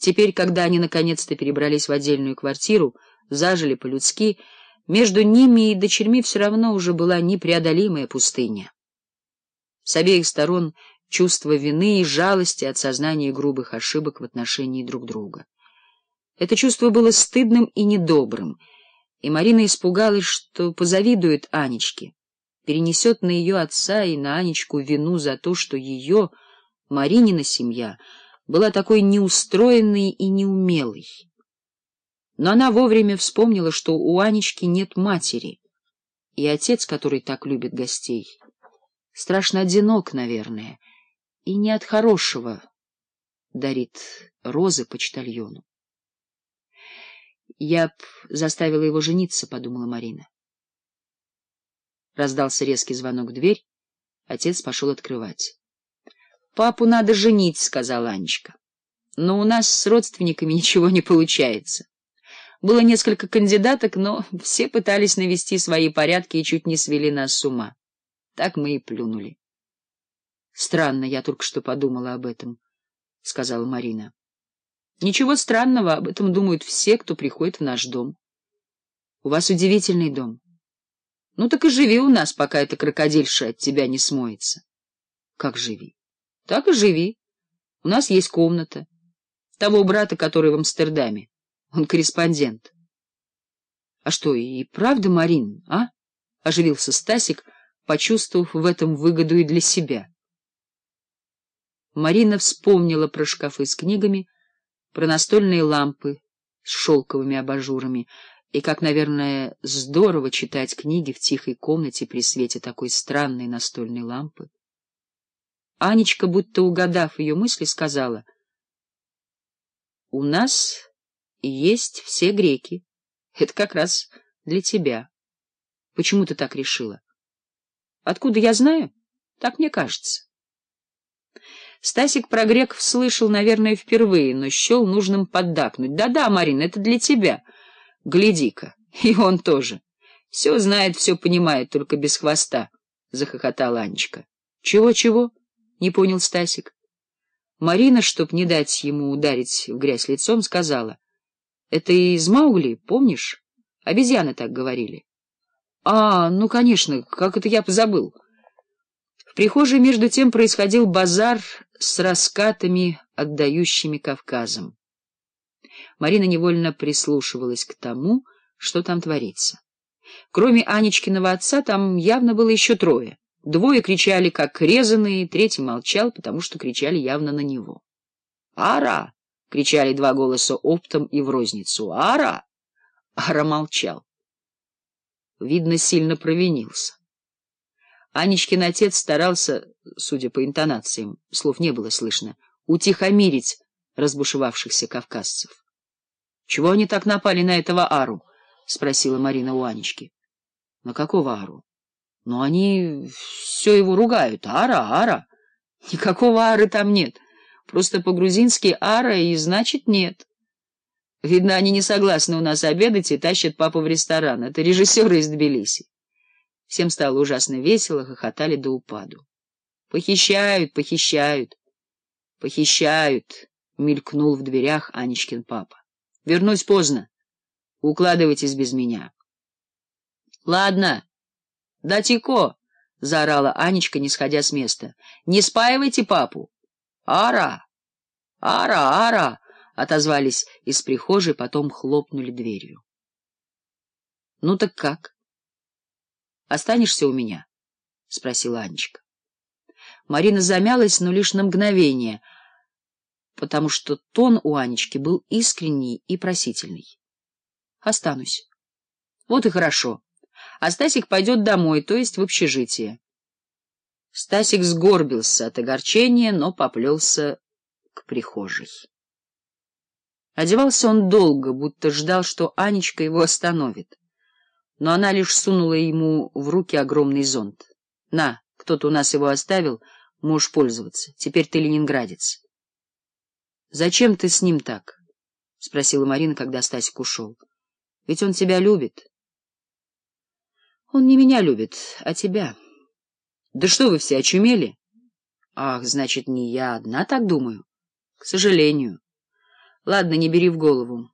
Теперь, когда они наконец-то перебрались в отдельную квартиру, зажили по-людски, между ними и дочерьми все равно уже была непреодолимая пустыня. С обеих сторон чувство вины и жалости от сознания грубых ошибок в отношении друг друга. Это чувство было стыдным и недобрым, и Марина испугалась, что позавидует Анечке, перенесет на ее отца и на Анечку вину за то, что ее, Маринина семья — была такой неустроенной и неумелой. Но она вовремя вспомнила, что у Анечки нет матери, и отец, который так любит гостей, страшно одинок, наверное, и не от хорошего дарит розы почтальону. «Я б заставила его жениться», — подумала Марина. Раздался резкий звонок в дверь, отец пошел открывать. Папу надо женить, — сказала Анечка. Но у нас с родственниками ничего не получается. Было несколько кандидаток, но все пытались навести свои порядки и чуть не свели нас с ума. Так мы и плюнули. — Странно, я только что подумала об этом, — сказала Марина. — Ничего странного, об этом думают все, кто приходит в наш дом. У вас удивительный дом. Ну так и живи у нас, пока эта крокодильша от тебя не смоется. Как живи? Так и живи. У нас есть комната. Того брата, который в Амстердаме. Он корреспондент. — А что, и правда, Марин, а? — оживился Стасик, почувствовав в этом выгоду и для себя. Марина вспомнила про шкафы с книгами, про настольные лампы с шелковыми абажурами, и как, наверное, здорово читать книги в тихой комнате при свете такой странной настольной лампы. Анечка, будто угадав ее мысли, сказала, — У нас есть все греки. Это как раз для тебя. Почему ты так решила? Откуда я знаю? Так мне кажется. Стасик про греков слышал, наверное, впервые, но счел нужным поддакнуть. Да-да, Марина, это для тебя. Гляди-ка. И он тоже. Все знает, все понимает, только без хвоста, — захохотала Анечка. Чего-чего? Не понял Стасик. Марина, чтоб не дать ему ударить в грязь лицом, сказала. — Это из Маугли, помнишь? Обезьяны так говорили. — А, ну, конечно, как это я позабыл. В прихожей, между тем, происходил базар с раскатами, отдающими Кавказом. Марина невольно прислушивалась к тому, что там творится. Кроме Анечкиного отца, там явно было еще трое. Двое кричали, как резанные, третий молчал, потому что кричали явно на него. «Ара!» — кричали два голоса оптом и в розницу. «Ара!» Ара молчал. Видно, сильно провинился. Анечкин отец старался, судя по интонациям, слов не было слышно, утихомирить разбушевавшихся кавказцев. — Чего они так напали на этого Ару? — спросила Марина у Анечки. — На какого Ару? Но они все его ругают. Ара, ара. Никакого ары там нет. Просто по-грузински ара и значит нет. Видно, они не согласны у нас обедать и тащат папу в ресторан. Это режиссеры из Тбилиси. Всем стало ужасно весело, хохотали до упаду. Похищают, похищают. Похищают, мелькнул в дверях Анечкин папа. Вернусь поздно. Укладывайтесь без меня. Ладно. «Да, Тико!» — заорала Анечка, не сходя с места. «Не спаивайте папу!» «Ара! Ара! Ара!» — отозвались из прихожей, потом хлопнули дверью. «Ну так как? Останешься у меня?» — спросила Анечка. Марина замялась, но лишь на мгновение, потому что тон у Анечки был искренний и просительный. «Останусь. Вот и хорошо» а Стасик пойдет домой, то есть в общежитие. Стасик сгорбился от огорчения, но поплелся к прихожей. Одевался он долго, будто ждал, что Анечка его остановит. Но она лишь сунула ему в руки огромный зонт. — На, кто-то у нас его оставил, можешь пользоваться. Теперь ты ленинградец. — Зачем ты с ним так? — спросила Марина, когда Стасик ушел. — Ведь он тебя любит. — он не меня любит, а тебя. Да что вы все очумели? Ах, значит, не я одна так думаю. К сожалению. Ладно, не бери в голову.